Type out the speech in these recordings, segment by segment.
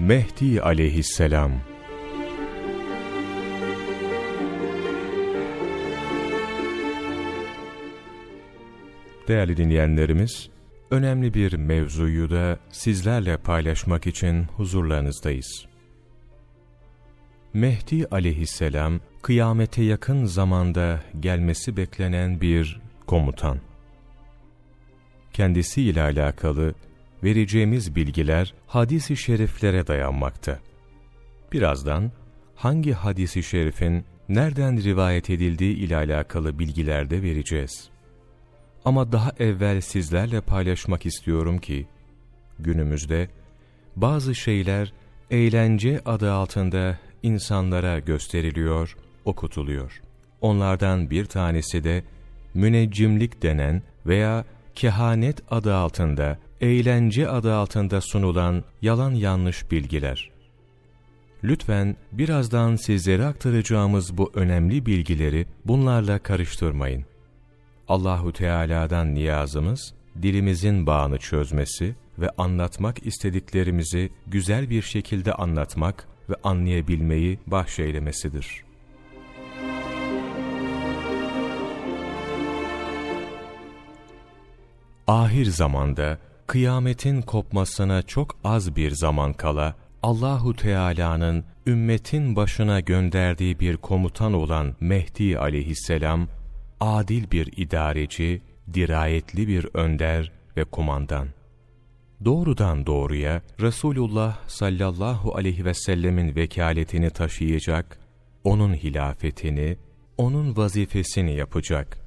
Mehdi aleyhisselam Değerli dinleyenlerimiz, önemli bir mevzuyu da sizlerle paylaşmak için huzurlarınızdayız. Mehdi aleyhisselam, kıyamete yakın zamanda gelmesi beklenen bir komutan. Kendisiyle alakalı vereceğimiz bilgiler hadisi şeriflere dayanmakta. Birazdan hangi hadisi şerifin nereden rivayet edildiği ile alakalı bilgiler de vereceğiz. Ama daha evvel sizlerle paylaşmak istiyorum ki, günümüzde bazı şeyler eğlence adı altında insanlara gösteriliyor, okutuluyor. Onlardan bir tanesi de müneccimlik denen veya kehanet adı altında, eğlence adı altında sunulan yalan yanlış bilgiler. Lütfen birazdan sizlere aktaracağımız bu önemli bilgileri bunlarla karıştırmayın. Allahu Teala'dan niyazımız dilimizin bağını çözmesi ve anlatmak istediklerimizi güzel bir şekilde anlatmak ve anlayabilmeyi bahşeylemesidir. Ahir zamanda kıyametin kopmasına çok az bir zaman kala Allahu Teala'nın ümmetin başına gönderdiği bir komutan olan Mehdi aleyhisselam adil bir idareci, dirayetli bir önder ve kumandan. Doğrudan doğruya Resulullah sallallahu aleyhi ve sellemin vekaletini taşıyacak, onun hilafetini, onun vazifesini yapacak.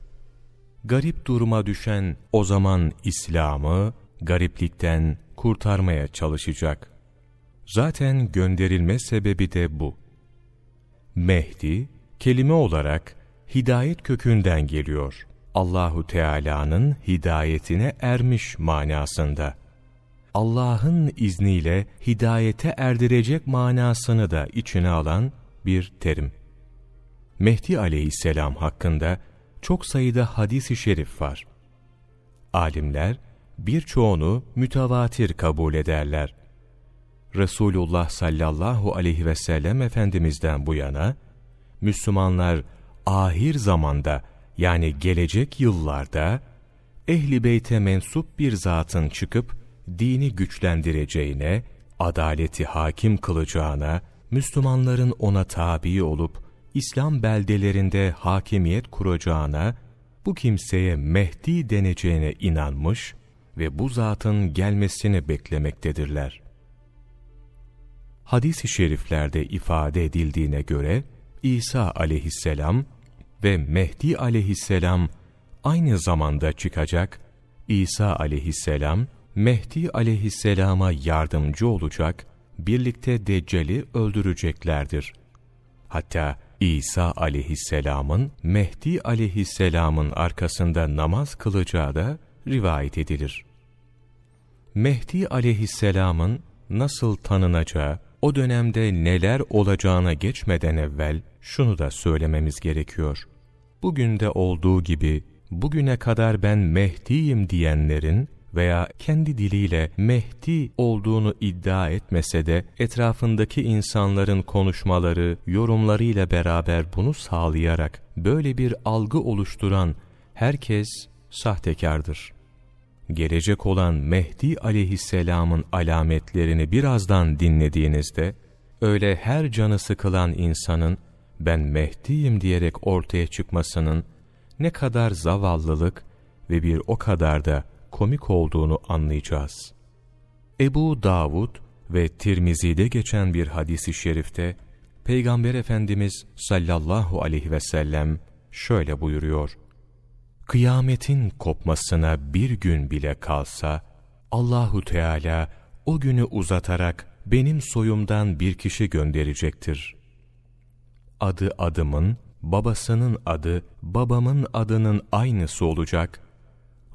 Garip duruma düşen o zaman İslam'ı gariplikten kurtarmaya çalışacak. Zaten gönderilme sebebi de bu. Mehdi, kelime olarak hidayet kökünden geliyor. Allahu Teala'nın hidayetine ermiş manasında. Allah'ın izniyle hidayete erdirecek manasını da içine alan bir terim. Mehdi aleyhisselam hakkında çok sayıda hadis-i şerif var. Alimler birçoğunu mütevatir kabul ederler. Resulullah sallallahu aleyhi ve sellem Efendimiz'den bu yana, Müslümanlar ahir zamanda yani gelecek yıllarda ehli beyte mensup bir zatın çıkıp dini güçlendireceğine, adaleti hakim kılacağına, Müslümanların ona tabi olup İslam beldelerinde hakimiyet kuracağına, bu kimseye Mehdi deneceğine inanmış ve bu zatın gelmesini beklemektedirler. Hadis-i şeriflerde ifade edildiğine göre, İsa aleyhisselam ve Mehdi aleyhisselam aynı zamanda çıkacak, İsa aleyhisselam, Mehdi aleyhisselama yardımcı olacak, birlikte Deccal'i öldüreceklerdir. Hatta İsa aleyhisselamın Mehdi aleyhisselamın arkasında namaz kılacağı da rivayet edilir. Mehdi aleyhisselamın nasıl tanınacağı, o dönemde neler olacağına geçmeden evvel şunu da söylememiz gerekiyor. Bugün de olduğu gibi bugüne kadar ben Mehdi'yim diyenlerin veya kendi diliyle Mehdi olduğunu iddia etmese de etrafındaki insanların konuşmaları, yorumlarıyla beraber bunu sağlayarak böyle bir algı oluşturan herkes sahtekardır. Gelecek olan Mehdi aleyhisselamın alametlerini birazdan dinlediğinizde, öyle her canı sıkılan insanın ben Mehdi'yim diyerek ortaya çıkmasının ne kadar zavallılık ve bir o kadar da komik olduğunu anlayacağız. Ebu Davud ve Tirmizi'de geçen bir hadisi şerifte Peygamber Efendimiz sallallahu aleyhi ve sellem şöyle buyuruyor. Kıyametin kopmasına bir gün bile kalsa Allahu Teala o günü uzatarak benim soyumdan bir kişi gönderecektir. Adı adımın, babasının adı babamın adının aynısı olacak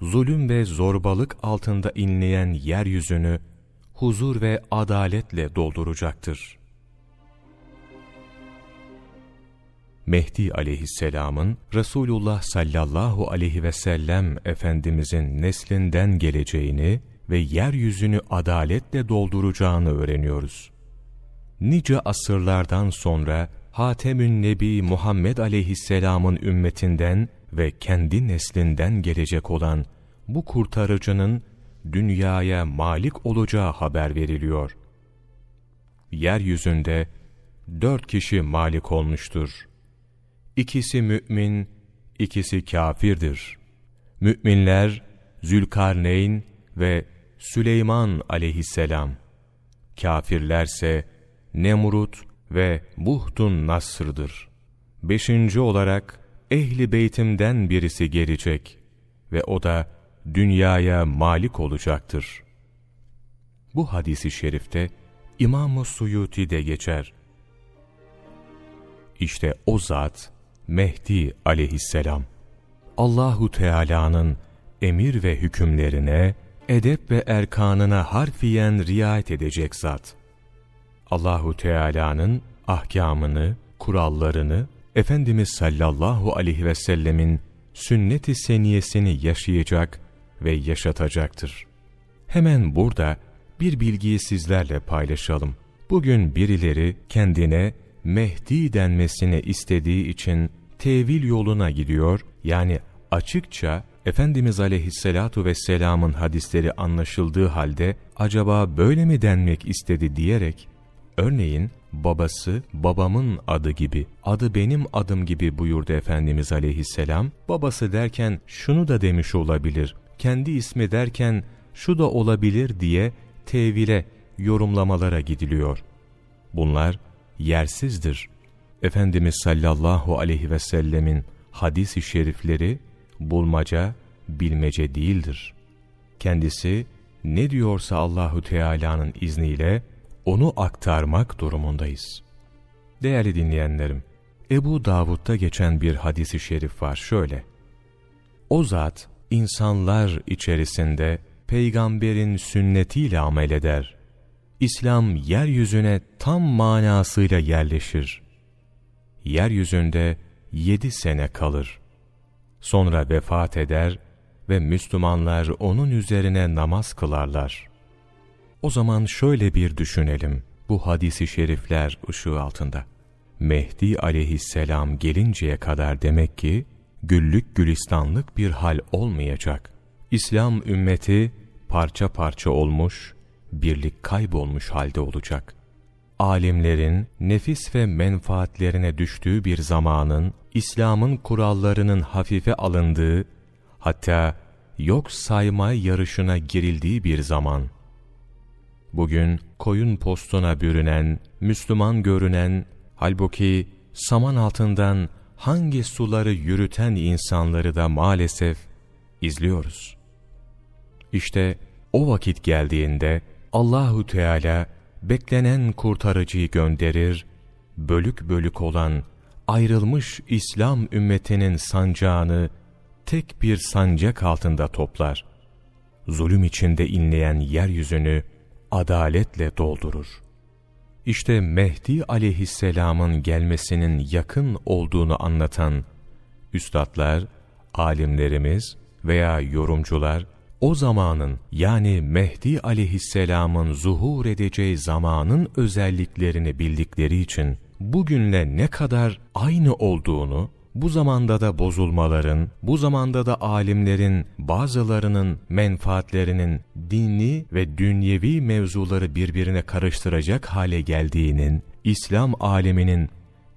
zulüm ve zorbalık altında inleyen yeryüzünü huzur ve adaletle dolduracaktır. Mehdi aleyhisselamın Resulullah sallallahu aleyhi ve sellem Efendimizin neslinden geleceğini ve yeryüzünü adaletle dolduracağını öğreniyoruz. nice asırlardan sonra Hatemün Nebi Muhammed aleyhisselamın ümmetinden ve kendi neslinden gelecek olan bu kurtarıcının dünyaya malik olacağı haber veriliyor. Yeryüzünde dört kişi malik olmuştur. İkisi mümin, ikisi kafirdir. Müminler Zülkarneyn ve Süleyman aleyhisselam. Kafirlerse Nemrut ve Buhtun Nasr'dır. Beşinci olarak ehli beytimden birisi gelecek ve o da dünyaya malik olacaktır. Bu hadisi şerifte İmam-ı Suyuti de geçer. İşte o zat Mehdi aleyhisselam. Allahu Teala'nın emir ve hükümlerine, edep ve erkanına harfiyen riayet edecek zat. Allahu Teala'nın ahkamını, kurallarını Efendimiz sallallahu aleyhi ve sellemin sünnet-i seniyesini yaşayacak ve yaşatacaktır. Hemen burada bir bilgiyi sizlerle paylaşalım. Bugün birileri kendine Mehdi denmesini istediği için tevil yoluna gidiyor, yani açıkça Efendimiz aleyhissalatu vesselamın hadisleri anlaşıldığı halde acaba böyle mi denmek istedi diyerek, örneğin babası babamın adı gibi, adı benim adım gibi buyurdu Efendimiz aleyhisselam, babası derken şunu da demiş olabilir, kendi ismi derken şu da olabilir diye tevile, yorumlamalara gidiliyor. Bunlar yersizdir. Efendimiz sallallahu aleyhi ve sellemin hadis-i şerifleri bulmaca, bilmece değildir. Kendisi ne diyorsa Allahu Teala'nın izniyle onu aktarmak durumundayız. Değerli dinleyenlerim, Ebu Davud'da geçen bir hadisi şerif var şöyle. O zat insanlar içerisinde peygamberin sünnetiyle amel eder. İslam yeryüzüne tam manasıyla yerleşir. Yeryüzünde yedi sene kalır. Sonra vefat eder ve Müslümanlar onun üzerine namaz kılarlar. O zaman şöyle bir düşünelim bu hadisi şerifler ışığı altında. Mehdi aleyhisselam gelinceye kadar demek ki güllük gülistanlık bir hal olmayacak. İslam ümmeti parça parça olmuş, birlik kaybolmuş halde olacak. Alimlerin nefis ve menfaatlerine düştüğü bir zamanın, İslam'ın kurallarının hafife alındığı, hatta yok sayma yarışına girildiği bir zaman. Bugün koyun postuna bürünen, Müslüman görünen, halbuki saman altından hangi suları yürüten insanları da maalesef izliyoruz. İşte o vakit geldiğinde Allahu Teala beklenen kurtarıcıyı gönderir, bölük bölük olan ayrılmış İslam ümmetinin sancağını tek bir sancak altında toplar. Zulüm içinde inleyen yeryüzünü adaletle doldurur. İşte Mehdi aleyhisselamın gelmesinin yakın olduğunu anlatan üstadlar, alimlerimiz veya yorumcular o zamanın yani Mehdi aleyhisselamın zuhur edeceği zamanın özelliklerini bildikleri için bugünle ne kadar aynı olduğunu, bu zamanda da bozulmaların, bu zamanda da alimlerin bazılarının menfaatlerinin dini ve dünyevi mevzuları birbirine karıştıracak hale geldiğinin, İslam aleminin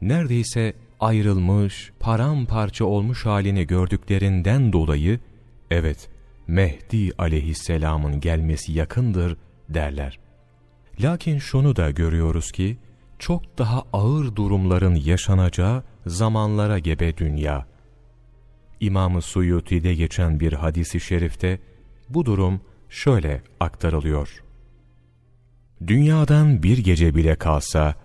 neredeyse ayrılmış, paramparça olmuş halini gördüklerinden dolayı, evet Mehdi aleyhisselamın gelmesi yakındır derler. Lakin şunu da görüyoruz ki, çok daha ağır durumların yaşanacağı zamanlara gebe dünya. İmam-ı Suyuti'de geçen bir hadisi şerifte bu durum şöyle aktarılıyor. Dünyadan bir gece bile kalsa,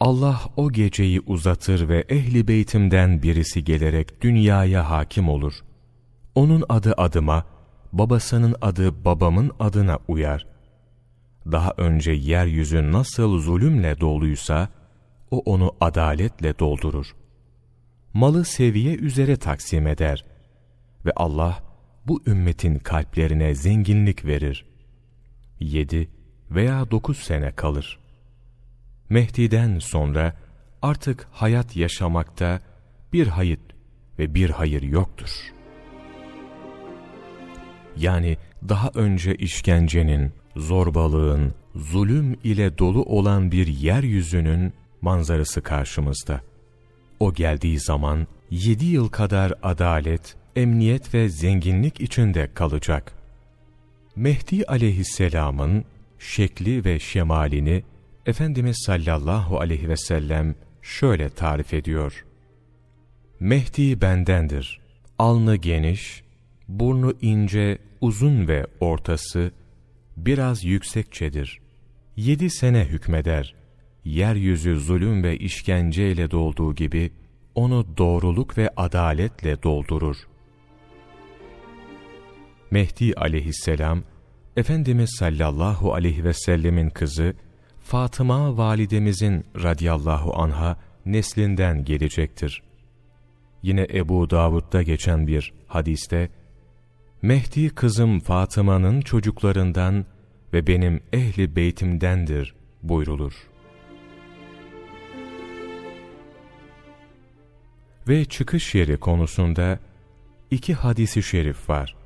Allah o geceyi uzatır ve ehli beytimden birisi gelerek dünyaya hakim olur. Onun adı adıma, babasının adı babamın adına uyar. Daha önce yeryüzü nasıl zulümle doluysa, o onu adaletle doldurur. Malı seviye üzere taksim eder ve Allah bu ümmetin kalplerine zenginlik verir. Yedi veya dokuz sene kalır. Mehdi'den sonra artık hayat yaşamakta bir hayır ve bir hayır yoktur. Yani daha önce işkencenin, zorbalığın, zulüm ile dolu olan bir yeryüzünün manzarası karşımızda. O geldiği zaman yedi yıl kadar adalet, emniyet ve zenginlik içinde kalacak. Mehdi aleyhisselamın şekli ve şemalini Efendimiz sallallahu aleyhi ve sellem şöyle tarif ediyor. Mehdi bendendir. Alnı geniş, burnu ince, uzun ve ortası biraz yüksekçedir. Yedi sene hükmeder. Yeryüzü zulüm ve işkenceyle dolduğu gibi onu doğruluk ve adaletle doldurur. Mehdi aleyhisselam, Efendimiz sallallahu aleyhi ve sellemin kızı, Fatıma validemizin radiyallahu anha neslinden gelecektir. Yine Ebu Davud'da geçen bir hadiste, Mehdi kızım Fatıma'nın çocuklarından ve benim ehli beytimdendir buyrulur. Ve çıkış yeri konusunda iki hadisi şerif var.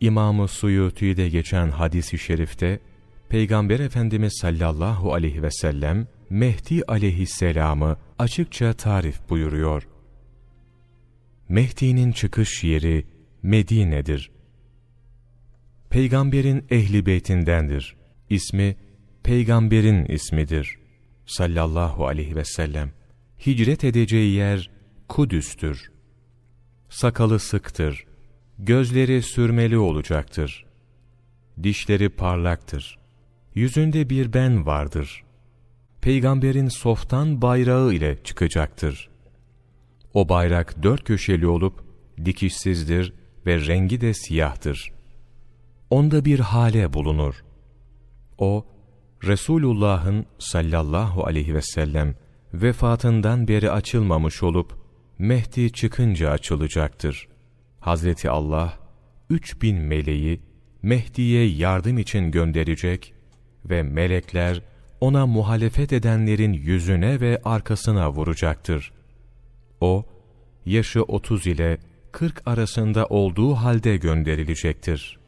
İmam-ı Suyuti'de geçen hadisi şerifte, Peygamber Efendimiz sallallahu aleyhi ve sellem, Mehdi aleyhisselamı açıkça tarif buyuruyor. Mehdi'nin çıkış yeri Medine'dir. Peygamberin ehli beytindendir. İsmi, peygamberin ismidir. Sallallahu aleyhi ve sellem. Hicret edeceği yer Kudüs'tür. Sakalı sıktır. Gözleri sürmeli olacaktır. Dişleri parlaktır. Yüzünde bir ben vardır. Peygamberin softan bayrağı ile çıkacaktır. O bayrak dört köşeli olup dikişsizdir ve rengi de siyahtır. Onda bir hale bulunur. O, Resulullah'ın sallallahu aleyhi ve sellem vefatından beri açılmamış olup Mehdi çıkınca açılacaktır. Hazreti Allah, üç bin meleği Mehdi'ye yardım için gönderecek ve melekler ona muhalefet edenlerin yüzüne ve arkasına vuracaktır. O, yaşı otuz ile kırk arasında olduğu halde gönderilecektir.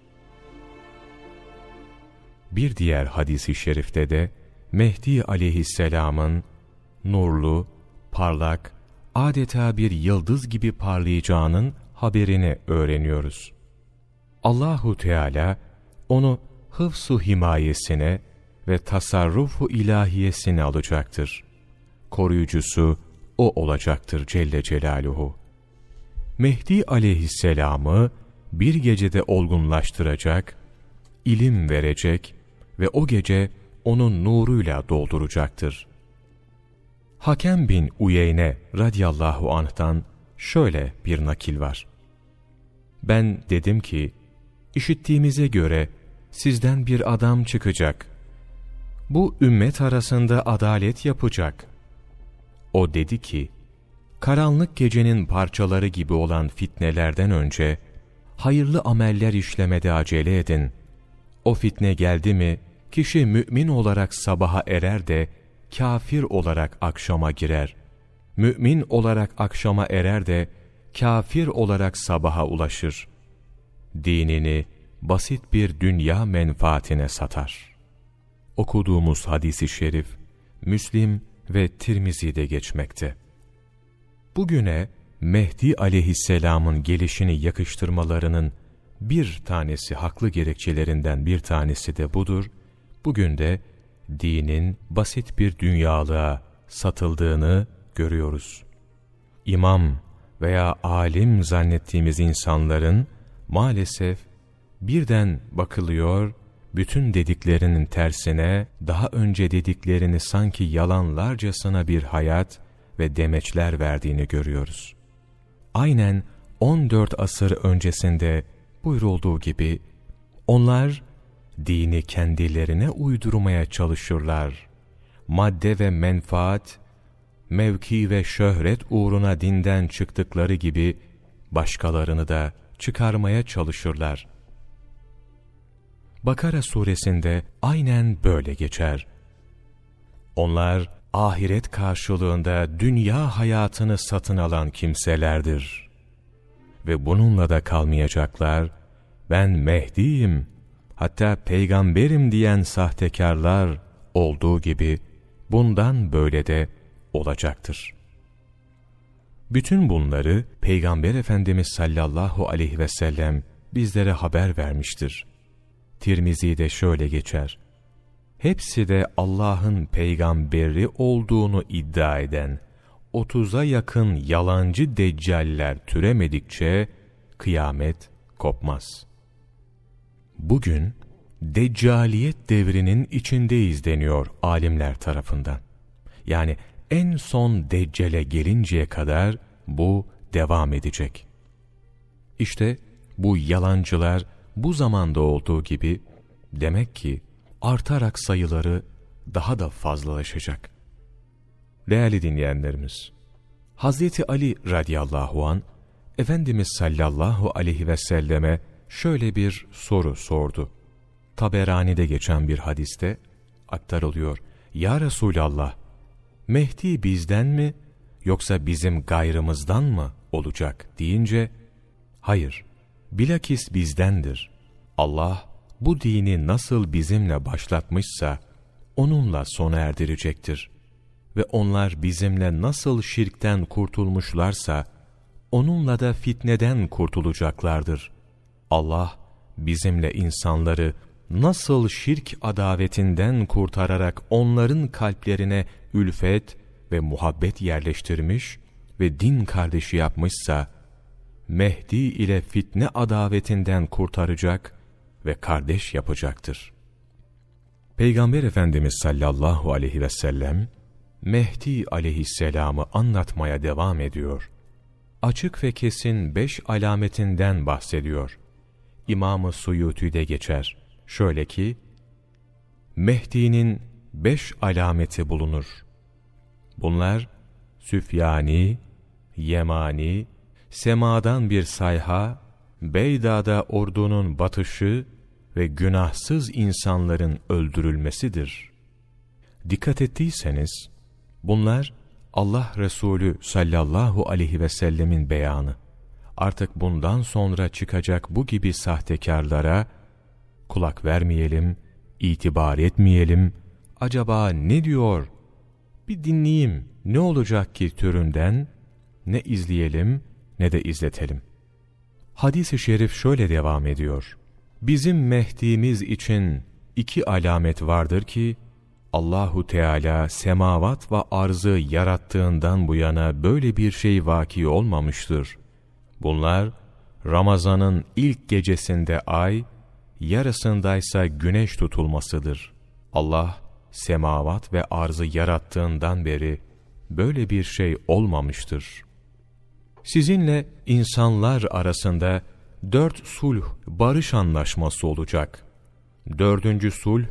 Bir diğer hadisi şerifte de Mehdi aleyhisselamın nurlu, parlak, adeta bir yıldız gibi parlayacağının haberini öğreniyoruz. Allahu Teala onu hıfsu himayesine ve tasarrufu ilahiyesine alacaktır. Koruyucusu o olacaktır Celle Celaluhu. Mehdi aleyhisselamı bir gecede olgunlaştıracak, ilim verecek ve o gece onun nuruyla dolduracaktır. Hakem bin Uyeyne radiyallahu anh'tan şöyle bir nakil var. Ben dedim ki, işittiğimize göre sizden bir adam çıkacak. Bu ümmet arasında adalet yapacak. O dedi ki, karanlık gecenin parçaları gibi olan fitnelerden önce, hayırlı ameller işlemede acele edin. O fitne geldi mi, kişi mümin olarak sabaha erer de, kafir olarak akşama girer. Mümin olarak akşama erer de, kafir olarak sabaha ulaşır. Dinini basit bir dünya menfaatine satar. Okuduğumuz hadisi şerif, Müslim ve Tirmizi'de geçmekte. Bugüne Mehdi aleyhisselamın gelişini yakıştırmalarının bir tanesi haklı gerekçelerinden bir tanesi de budur. Bugün de dinin basit bir dünyalığa satıldığını görüyoruz. İmam veya alim zannettiğimiz insanların maalesef birden bakılıyor, bütün dediklerinin tersine, daha önce dediklerini sanki yalanlarcasına bir hayat ve demeçler verdiğini görüyoruz. Aynen 14 asır öncesinde buyurulduğu gibi, onlar dini kendilerine uydurmaya çalışırlar. Madde ve menfaat, mevki ve şöhret uğruna dinden çıktıkları gibi başkalarını da çıkarmaya çalışırlar. Bakara suresinde aynen böyle geçer. Onlar ahiret karşılığında dünya hayatını satın alan kimselerdir. Ve bununla da kalmayacaklar, ben Mehdi'yim, hatta peygamberim diyen sahtekarlar olduğu gibi bundan böyle de olacaktır. Bütün bunları Peygamber Efendimiz sallallahu aleyhi ve sellem bizlere haber vermiştir. Tirmizi'de şöyle geçer. Hepsi de Allah'ın peygamberi olduğunu iddia eden 30'a yakın yalancı deccaller türemedikçe kıyamet kopmaz. Bugün deccaliyet devrinin içindeyiz deniyor alimler tarafından. Yani en son deccale gelinceye kadar bu devam edecek. İşte bu yalancılar bu zamanda olduğu gibi demek ki artarak sayıları daha da fazlalaşacak. Değerli dinleyenlerimiz, Hazreti Ali radıyallahu an Efendimiz sallallahu aleyhi ve selleme şöyle bir soru sordu. Taberani'de geçen bir hadiste aktarılıyor. Ya Resulallah, Mehdi bizden mi yoksa bizim gayrımızdan mı olacak deyince, hayır, bilakis bizdendir. Allah bu dini nasıl bizimle başlatmışsa, onunla sona erdirecektir. Ve onlar bizimle nasıl şirkten kurtulmuşlarsa, onunla da fitneden kurtulacaklardır. Allah, bizimle insanları nasıl şirk adavetinden kurtararak onların kalplerine ülfet ve muhabbet yerleştirmiş ve din kardeşi yapmışsa, Mehdi ile fitne adavetinden kurtaracak ve kardeş yapacaktır. Peygamber Efendimiz sallallahu aleyhi ve sellem, Mehdi aleyhisselamı anlatmaya devam ediyor. Açık ve kesin beş alametinden bahsediyor. İmam-ı Suyuti'de geçer. Şöyle ki, Mehdi'nin beş alameti bulunur. Bunlar, Süfyani, Yemani, semadan bir sayha, Beyda'da ordunun batışı ve günahsız insanların öldürülmesidir. Dikkat ettiyseniz, bunlar Allah Resulü sallallahu aleyhi ve sellemin beyanı. Artık bundan sonra çıkacak bu gibi sahtekarlara kulak vermeyelim, itibar etmeyelim, acaba ne diyor, bir dinleyeyim, ne olacak ki türünden, ne izleyelim ne de izletelim. Hadis-i şerif şöyle devam ediyor. Bizim Mehdi'miz için iki alamet vardır ki, Allahu Teala semavat ve arzı yarattığından bu yana böyle bir şey vaki olmamıştır. Bunlar Ramazan'ın ilk gecesinde ay, yarısındaysa güneş tutulmasıdır. Allah semavat ve arzı yarattığından beri böyle bir şey olmamıştır. Sizinle insanlar arasında dört sulh barış anlaşması olacak. Dördüncü sulh,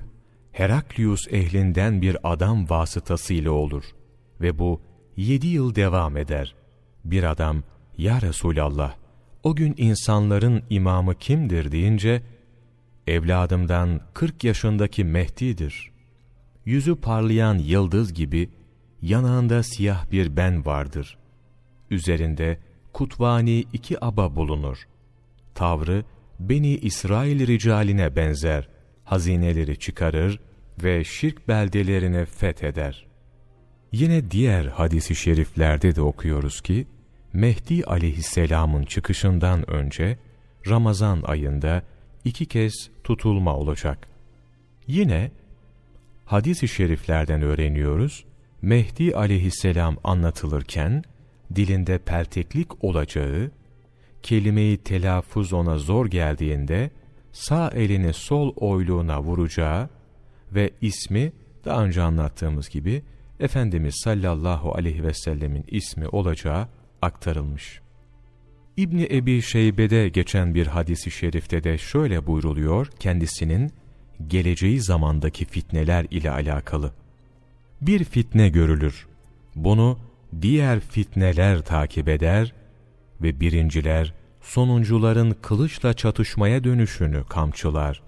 Heraklius ehlinden bir adam vasıtasıyla olur ve bu yedi yıl devam eder. Bir adam, Ya Resulallah, o gün insanların imamı kimdir deyince, evladımdan kırk yaşındaki Mehdi'dir. Yüzü parlayan yıldız gibi, yanağında siyah bir ben vardır. Üzerinde kutvani iki aba bulunur. Tavrı, Beni İsrail ricaline benzer, hazineleri çıkarır ve şirk beldelerine fetheder. Yine diğer hadisi şeriflerde de okuyoruz ki, Mehdi aleyhisselamın çıkışından önce Ramazan ayında iki kez tutulma olacak. Yine hadis-i şeriflerden öğreniyoruz, Mehdi aleyhisselam anlatılırken dilinde pelteklik olacağı, kelimeyi telaffuz ona zor geldiğinde sağ elini sol oyluğuna vuracağı ve ismi daha önce anlattığımız gibi Efendimiz sallallahu aleyhi ve sellemin ismi olacağı aktarılmış. İbni Ebi Şeybe'de geçen bir hadisi şerifte de şöyle buyruluyor kendisinin geleceği zamandaki fitneler ile alakalı. Bir fitne görülür. Bunu diğer fitneler takip eder ve birinciler sonuncuların kılıçla çatışmaya dönüşünü kamçılar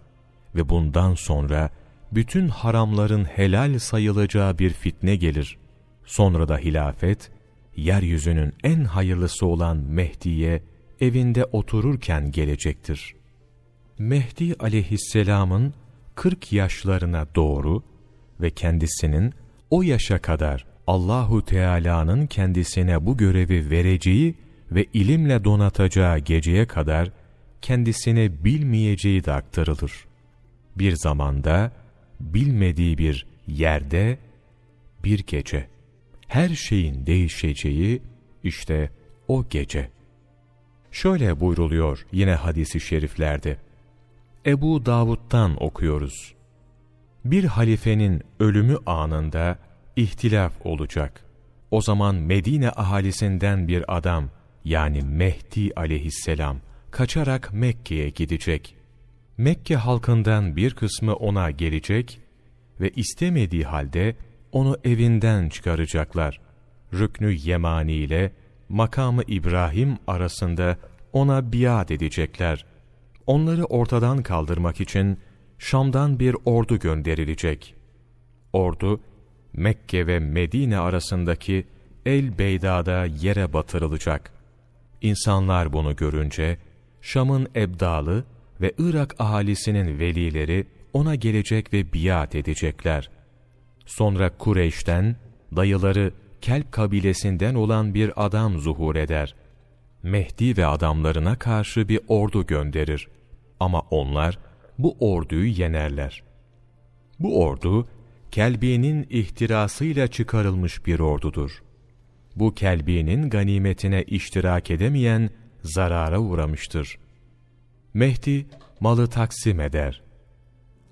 ve bundan sonra bütün haramların helal sayılacağı bir fitne gelir. Sonra da hilafet, yeryüzünün en hayırlısı olan Mehdi'ye evinde otururken gelecektir. Mehdi aleyhisselamın 40 yaşlarına doğru ve kendisinin o yaşa kadar Allahu Teala'nın kendisine bu görevi vereceği ve ilimle donatacağı geceye kadar kendisine bilmeyeceği de aktarılır. Bir zamanda bilmediği bir yerde bir gece her şeyin değişeceği işte o gece. Şöyle buyruluyor yine hadisi şeriflerde. Ebu Davud'dan okuyoruz. Bir halifenin ölümü anında ihtilaf olacak. O zaman Medine ahalisinden bir adam yani Mehdi aleyhisselam kaçarak Mekke'ye gidecek. Mekke halkından bir kısmı ona gelecek ve istemediği halde onu evinden çıkaracaklar. Rüknü Yemani ile makamı İbrahim arasında ona biat edecekler. Onları ortadan kaldırmak için Şam'dan bir ordu gönderilecek. Ordu, Mekke ve Medine arasındaki El Beyda'da yere batırılacak. İnsanlar bunu görünce, Şam'ın ebdalı ve Irak ahalisinin velileri ona gelecek ve biat edecekler. Sonra Kureyş'ten, dayıları Kelp kabilesinden olan bir adam zuhur eder. Mehdi ve adamlarına karşı bir ordu gönderir. Ama onlar bu orduyu yenerler. Bu ordu, Kelbi'nin ihtirasıyla çıkarılmış bir ordudur. Bu Kelbi'nin ganimetine iştirak edemeyen zarara uğramıştır. Mehdi malı taksim eder.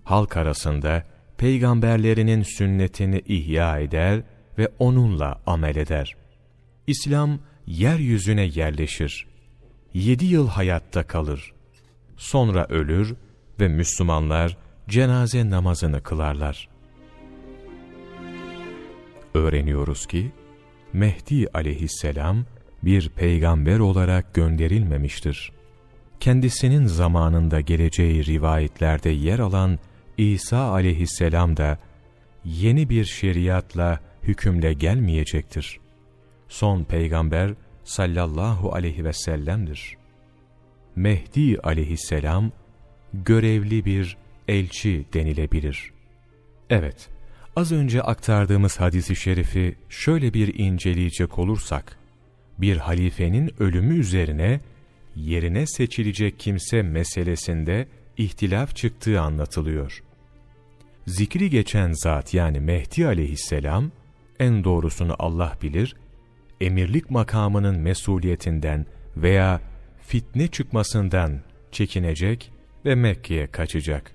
Halk arasında peygamberlerinin sünnetini ihya eder ve onunla amel eder. İslam yeryüzüne yerleşir. Yedi yıl hayatta kalır. Sonra ölür ve Müslümanlar cenaze namazını kılarlar. Öğreniyoruz ki, Mehdi aleyhisselam bir peygamber olarak gönderilmemiştir. Kendisinin zamanında geleceği rivayetlerde yer alan İsa aleyhisselam da yeni bir şeriatla hükümle gelmeyecektir. Son peygamber sallallahu aleyhi ve sellem'dir. Mehdi aleyhisselam görevli bir elçi denilebilir. Evet, az önce aktardığımız hadisi şerifi şöyle bir inceleyecek olursak, bir halifenin ölümü üzerine yerine seçilecek kimse meselesinde ihtilaf çıktığı anlatılıyor. Zikri geçen zat yani Mehdi aleyhisselam, en doğrusunu Allah bilir, emirlik makamının mesuliyetinden veya fitne çıkmasından çekinecek ve Mekke'ye kaçacak.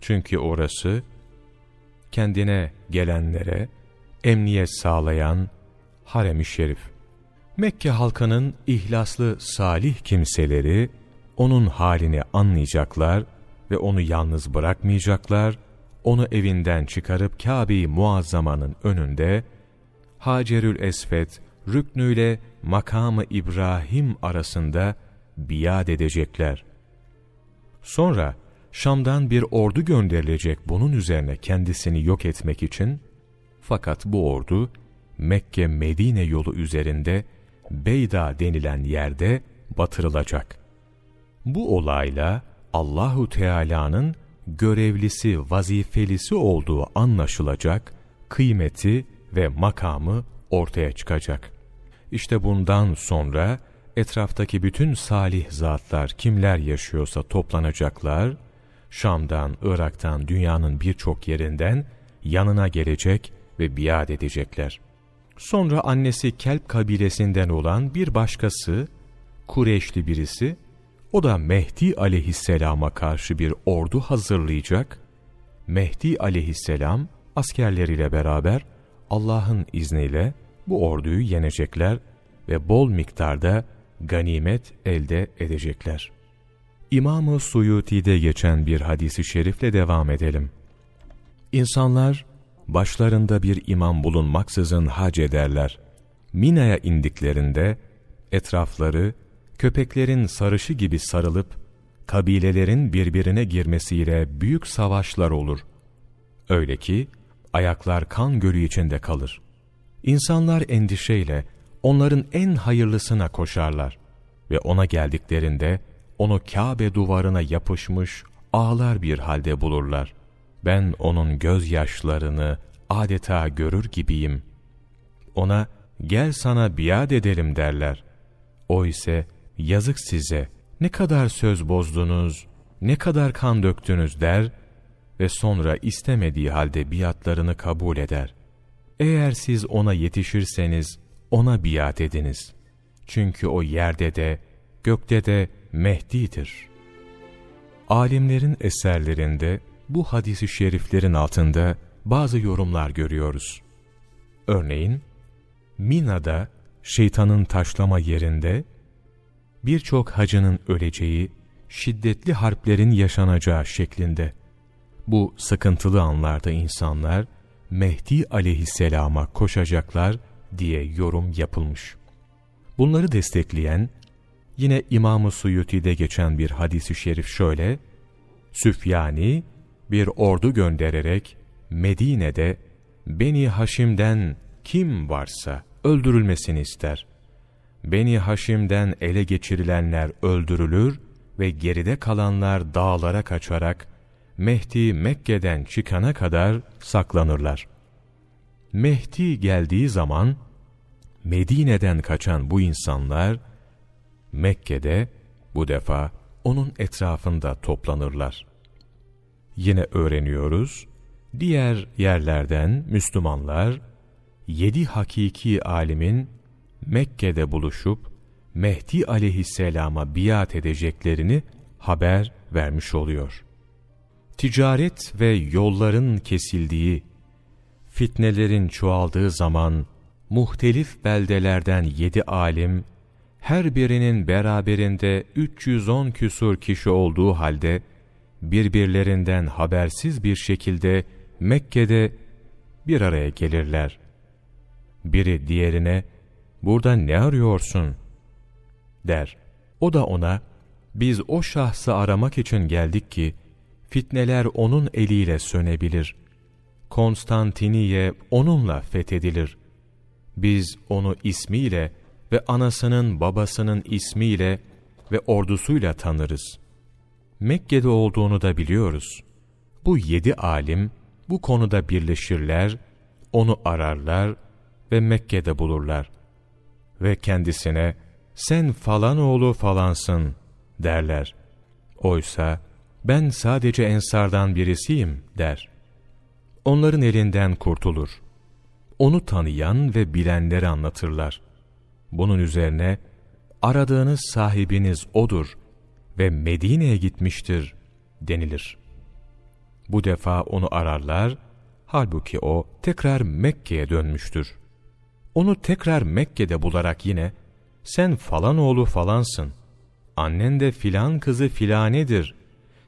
Çünkü orası kendine gelenlere emniyet sağlayan harem-i şerif. Mekke halkının ihlaslı salih kimseleri onun halini anlayacaklar ve onu yalnız bırakmayacaklar, onu evinden çıkarıp Kabe-i Muazzama'nın önünde Hacerül Esved rüknüyle makamı İbrahim arasında biat edecekler. Sonra Şam'dan bir ordu gönderilecek bunun üzerine kendisini yok etmek için fakat bu ordu Mekke-Medine yolu üzerinde Beyda denilen yerde batırılacak. Bu olayla Allahu Teala'nın görevlisi, vazifelisi olduğu anlaşılacak, kıymeti ve makamı ortaya çıkacak. İşte bundan sonra etraftaki bütün salih zatlar kimler yaşıyorsa toplanacaklar, Şam'dan, Irak'tan, dünyanın birçok yerinden yanına gelecek ve biat edecekler. Sonra annesi Kelp kabilesinden olan bir başkası, Kureyşli birisi, o da Mehdi aleyhisselama karşı bir ordu hazırlayacak. Mehdi aleyhisselam askerleriyle beraber Allah'ın izniyle bu orduyu yenecekler ve bol miktarda ganimet elde edecekler. İmam-ı Suyuti'de geçen bir hadisi şerifle devam edelim. İnsanlar başlarında bir imam bulunmaksızın hac ederler. Mina'ya indiklerinde etrafları köpeklerin sarışı gibi sarılıp kabilelerin birbirine girmesiyle büyük savaşlar olur. Öyle ki ayaklar kan gölü içinde kalır. İnsanlar endişeyle onların en hayırlısına koşarlar ve ona geldiklerinde onu Kabe duvarına yapışmış ağlar bir halde bulurlar. Ben onun gözyaşlarını adeta görür gibiyim. Ona gel sana biat edelim derler. O ise yazık size ne kadar söz bozdunuz, ne kadar kan döktünüz der ve sonra istemediği halde biatlarını kabul eder. Eğer siz ona yetişirseniz ona biat ediniz. Çünkü o yerde de gökte de Mehdi'dir. Alimlerin eserlerinde bu hadisi şeriflerin altında bazı yorumlar görüyoruz. Örneğin, Mina'da şeytanın taşlama yerinde birçok hacının öleceği, şiddetli harplerin yaşanacağı şeklinde. Bu sıkıntılı anlarda insanlar Mehdi aleyhisselama koşacaklar diye yorum yapılmış. Bunları destekleyen yine İmam-ı Suyuti'de geçen bir hadisi şerif şöyle, Süfyani bir ordu göndererek Medine'de Beni Haşim'den kim varsa öldürülmesini ister. Beni Haşim'den ele geçirilenler öldürülür ve geride kalanlar dağlara kaçarak Mehdi Mekke'den çıkana kadar saklanırlar. Mehdi geldiği zaman Medine'den kaçan bu insanlar Mekke'de bu defa onun etrafında toplanırlar. Yine öğreniyoruz, diğer yerlerden Müslümanlar yedi hakiki alimin Mekke'de buluşup Mehdi aleyhisselama biat edeceklerini haber vermiş oluyor. Ticaret ve yolların kesildiği, fitnelerin çoğaldığı zaman muhtelif beldelerden yedi alim, her birinin beraberinde 310 küsur kişi olduğu halde, birbirlerinden habersiz bir şekilde Mekke'de bir araya gelirler. Biri diğerine, burada ne arıyorsun? der. O da ona, biz o şahsı aramak için geldik ki, fitneler onun eliyle sönebilir. Konstantiniye onunla fethedilir. Biz onu ismiyle ve anasının babasının ismiyle ve ordusuyla tanırız. Mekke'de olduğunu da biliyoruz. Bu yedi alim bu konuda birleşirler, onu ararlar ve Mekke'de bulurlar. Ve kendisine sen falan oğlu falansın derler. Oysa ben sadece ensardan birisiyim der. Onların elinden kurtulur. Onu tanıyan ve bilenleri anlatırlar. Bunun üzerine aradığınız sahibiniz odur ve Medine'ye gitmiştir denilir. Bu defa onu ararlar, halbuki o tekrar Mekke'ye dönmüştür. Onu tekrar Mekke'de bularak yine, sen falan oğlu falansın, annen de filan kızı filanedir,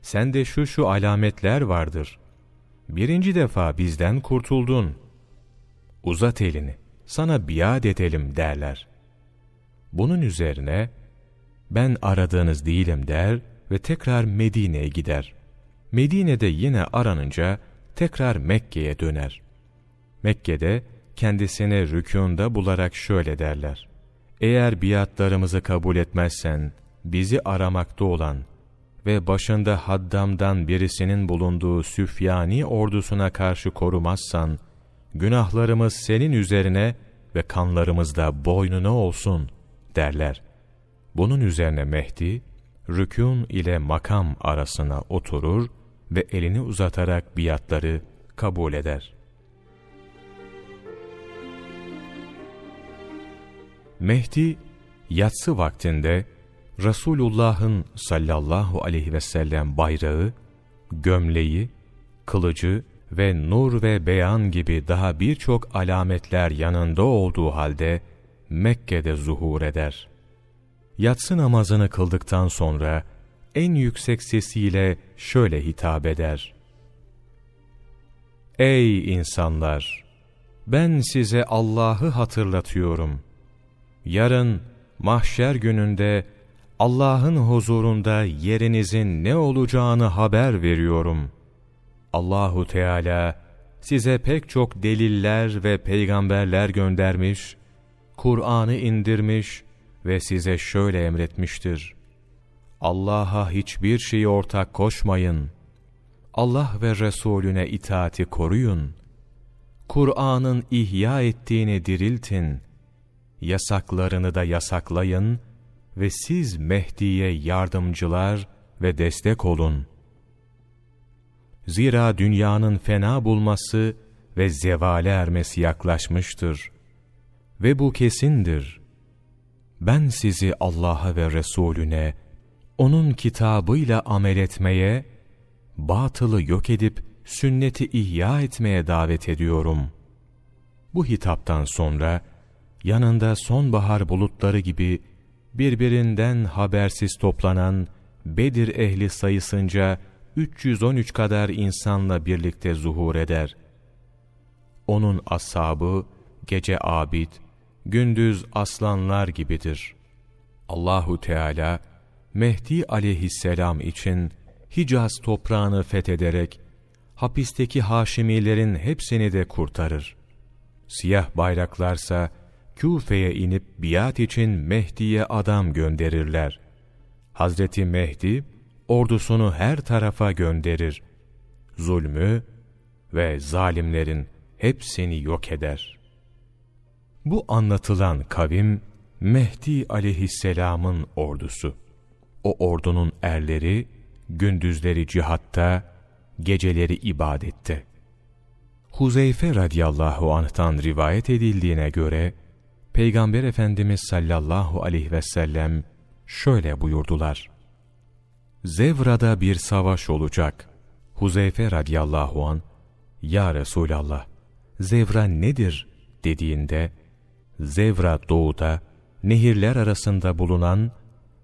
sende şu şu alametler vardır. Birinci defa bizden kurtuldun. Uzat elini, sana biat edelim derler. Bunun üzerine, ben aradığınız değilim der ve tekrar Medine'ye gider. Medine'de yine aranınca tekrar Mekke'ye döner. Mekke'de kendisine rükûnda bularak şöyle derler. Eğer biatlarımızı kabul etmezsen, bizi aramakta olan ve başında Haddam'dan birisinin bulunduğu Süfyani ordusuna karşı korumazsan, günahlarımız senin üzerine ve kanlarımız da boynuna olsun derler. Bunun üzerine Mehdi, rükûn ile makam arasına oturur ve elini uzatarak biatları kabul eder. Mehdi, yatsı vaktinde Resulullah'ın sallallahu aleyhi ve sellem bayrağı, gömleği, kılıcı ve nur ve beyan gibi daha birçok alametler yanında olduğu halde Mekke'de zuhur eder. Yatsı namazını kıldıktan sonra en yüksek sesiyle şöyle hitap eder. Ey insanlar! Ben size Allah'ı hatırlatıyorum. Yarın mahşer gününde Allah'ın huzurunda yerinizin ne olacağını haber veriyorum. Allahu Teala size pek çok deliller ve peygamberler göndermiş, Kur'an'ı indirmiş ve size şöyle emretmiştir. Allah'a hiçbir şeyi ortak koşmayın. Allah ve Resulüne itaati koruyun. Kur'an'ın ihya ettiğini diriltin. Yasaklarını da yasaklayın ve siz Mehdi'ye yardımcılar ve destek olun. Zira dünyanın fena bulması ve zevale ermesi yaklaşmıştır. Ve bu kesindir. Ben sizi Allah'a ve Resulüne, O'nun kitabıyla amel etmeye, batılı yok edip sünneti ihya etmeye davet ediyorum. Bu hitaptan sonra, yanında sonbahar bulutları gibi birbirinden habersiz toplanan Bedir ehli sayısınca 313 kadar insanla birlikte zuhur eder. Onun ashabı gece abid, gündüz aslanlar gibidir. Allahu Teala Mehdi aleyhisselam için Hicaz toprağını fethederek hapisteki Haşimilerin hepsini de kurtarır. Siyah bayraklarsa Küfe'ye inip biat için Mehdi'ye adam gönderirler. Hazreti Mehdi ordusunu her tarafa gönderir. Zulmü ve zalimlerin hepsini yok eder. Bu anlatılan kavim Mehdi aleyhisselamın ordusu. O ordunun erleri gündüzleri cihatta, geceleri ibadette. Huzeyfe radıyallahu anh'tan rivayet edildiğine göre, Peygamber Efendimiz sallallahu aleyhi ve sellem şöyle buyurdular. Zevra'da bir savaş olacak. Huzeyfe radıyallahu an, Ya Resulallah, Zevra nedir dediğinde, Zevra doğuda, nehirler arasında bulunan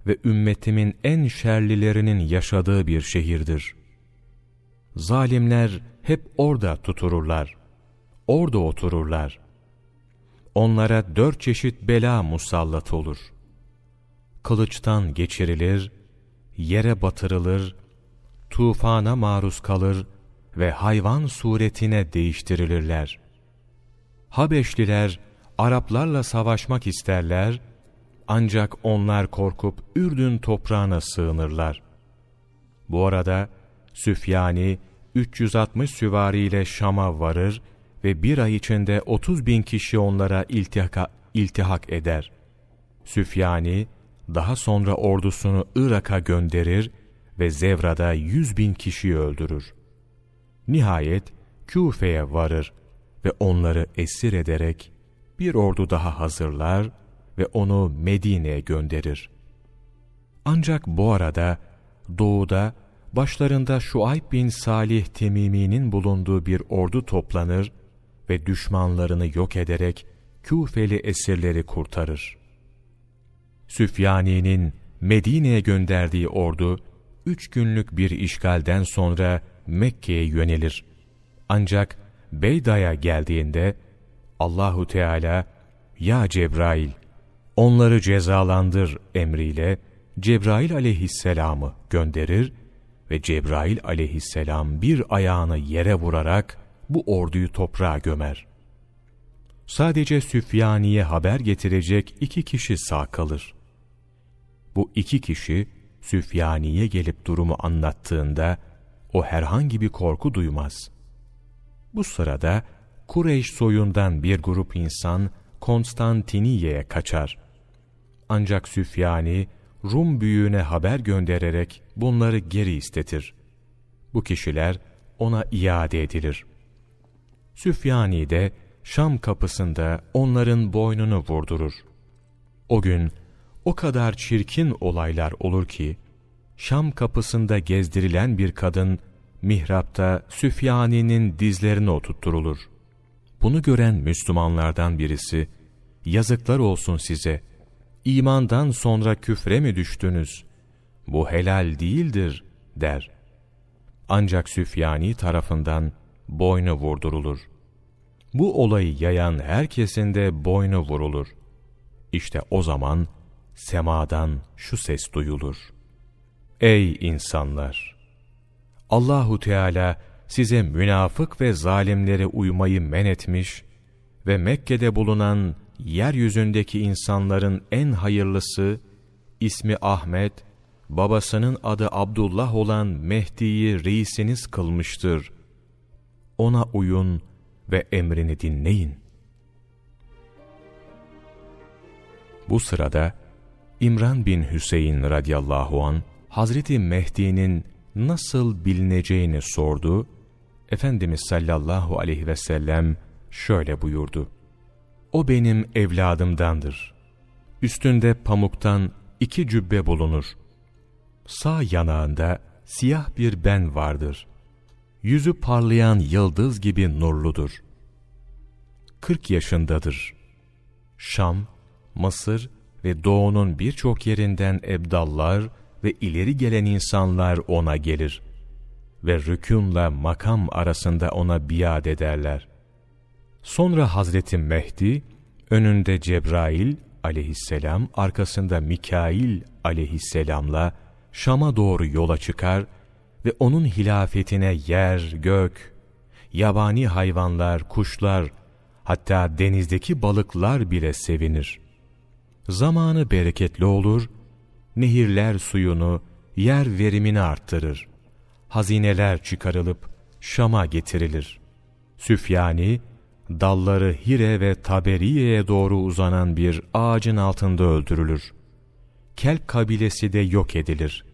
ve ümmetimin en şerlilerinin yaşadığı bir şehirdir. Zalimler hep orada tutururlar, orada otururlar. Onlara dört çeşit bela musallat olur. Kılıçtan geçirilir, yere batırılır, tufana maruz kalır ve hayvan suretine değiştirilirler. Habeşliler Araplarla savaşmak isterler ancak onlar korkup Ürdün toprağına sığınırlar. Bu arada Süfyani 360 süvariyle Şam'a varır ve bir ay içinde 30 bin kişi onlara iltihaka, iltihak eder. Süfyani daha sonra ordusunu Irak'a gönderir ve Zevra'da 100 bin kişiyi öldürür. Nihayet Küfe'ye varır ve onları esir ederek bir ordu daha hazırlar ve onu Medine'ye gönderir. Ancak bu arada doğuda başlarında Şuayb bin Salih Temimi'nin bulunduğu bir ordu toplanır ve düşmanlarını yok ederek Küfeli esirleri kurtarır. Süfyani'nin Medine'ye gönderdiği ordu, üç günlük bir işgalden sonra Mekke'ye yönelir. Ancak Beyda'ya geldiğinde Allahu Teala, ''Ya Cebrail, onları cezalandır'' emriyle Cebrail aleyhisselamı gönderir ve Cebrail aleyhisselam bir ayağını yere vurarak bu orduyu toprağa gömer. Sadece Süfyani'ye haber getirecek iki kişi sağ kalır. Bu iki kişi Süfyani'ye gelip durumu anlattığında o herhangi bir korku duymaz. Bu sırada Kureyş soyundan bir grup insan Konstantiniye'ye kaçar. Ancak Süfyani Rum büyüğüne haber göndererek bunları geri istetir. Bu kişiler ona iade edilir. Süfyani de Şam kapısında onların boynunu vurdurur. O gün o kadar çirkin olaylar olur ki, Şam kapısında gezdirilen bir kadın, mihrapta Süfyani'nin dizlerine oturtturulur. Bunu gören Müslümanlardan birisi, yazıklar olsun size, imandan sonra küfre mi düştünüz? Bu helal değildir, der. Ancak Süfyani tarafından boynu vurdurulur. Bu olayı yayan herkesin de boynu vurulur. İşte o zaman semadan şu ses duyulur. Ey insanlar! Allahu Teala size münafık ve zalimlere uymayı men etmiş ve Mekke'de bulunan yeryüzündeki insanların en hayırlısı, ismi Ahmet, babasının adı Abdullah olan Mehdi'yi reisiniz kılmıştır. Ona uyun ve emrini dinleyin. Bu sırada İmran bin Hüseyin radıyallahu an Hazreti Mehdi'nin nasıl bilineceğini sordu. Efendimiz sallallahu aleyhi ve sellem şöyle buyurdu. O benim evladımdandır. Üstünde pamuktan iki cübbe bulunur. Sağ yanağında siyah bir ben vardır. Yüzü parlayan yıldız gibi nurludur. Kırk yaşındadır. Şam, Mısır ve doğunun birçok yerinden ebdallar ve ileri gelen insanlar ona gelir ve rükûnla makam arasında ona biat ederler. Sonra Hazreti Mehdi, önünde Cebrail aleyhisselam, arkasında Mikail aleyhisselamla Şam'a doğru yola çıkar ve onun hilafetine yer, gök, yabani hayvanlar, kuşlar, hatta denizdeki balıklar bile sevinir. Zamanı bereketli olur, nehirler suyunu, yer verimini arttırır. Hazineler çıkarılıp Şam'a getirilir. Süfyani, dalları Hire ve Taberiye'ye doğru uzanan bir ağacın altında öldürülür. Kelp kabilesi de yok edilir.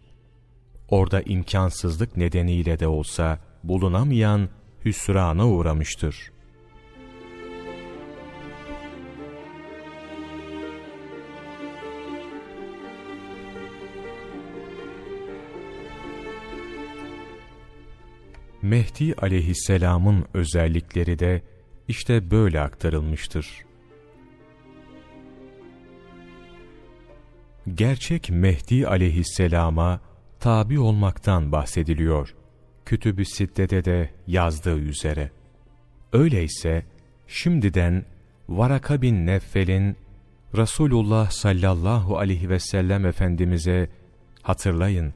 Orada imkansızlık nedeniyle de olsa bulunamayan hüsrana uğramıştır. Mehdi aleyhisselamın özellikleri de işte böyle aktarılmıştır. Gerçek Mehdi aleyhisselama tabi olmaktan bahsediliyor. Kütüb-ü Sitte'de de yazdığı üzere. Öyleyse şimdiden Varaka bin Neffel'in Resulullah sallallahu aleyhi ve sellem Efendimiz'e hatırlayın,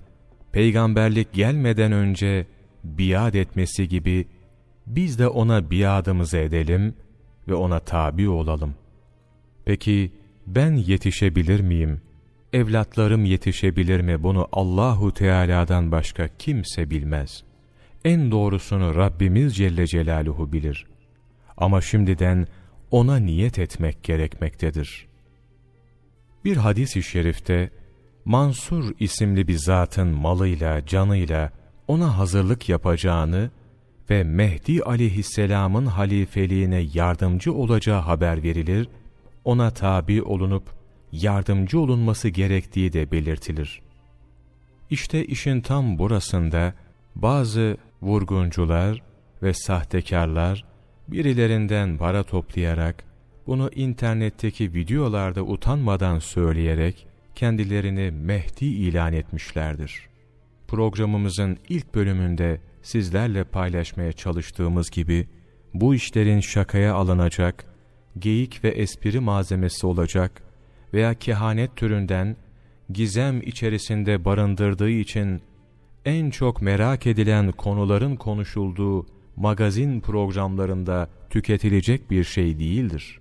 peygamberlik gelmeden önce biat etmesi gibi biz de ona biadımızı edelim ve ona tabi olalım. Peki ben yetişebilir miyim? Evlatlarım yetişebilir mi? Bunu Allahu Teala'dan başka kimse bilmez. En doğrusunu Rabbimiz Celle Celaluhu bilir. Ama şimdiden ona niyet etmek gerekmektedir. Bir hadis-i şerifte Mansur isimli bir zatın malıyla, canıyla ona hazırlık yapacağını ve Mehdi aleyhisselamın halifeliğine yardımcı olacağı haber verilir, ona tabi olunup yardımcı olunması gerektiği de belirtilir. İşte işin tam burasında bazı vurguncular ve sahtekarlar birilerinden para toplayarak bunu internetteki videolarda utanmadan söyleyerek kendilerini Mehdi ilan etmişlerdir. Programımızın ilk bölümünde sizlerle paylaşmaya çalıştığımız gibi bu işlerin şakaya alınacak, geyik ve espri malzemesi olacak veya kehanet türünden gizem içerisinde barındırdığı için en çok merak edilen konuların konuşulduğu magazin programlarında tüketilecek bir şey değildir.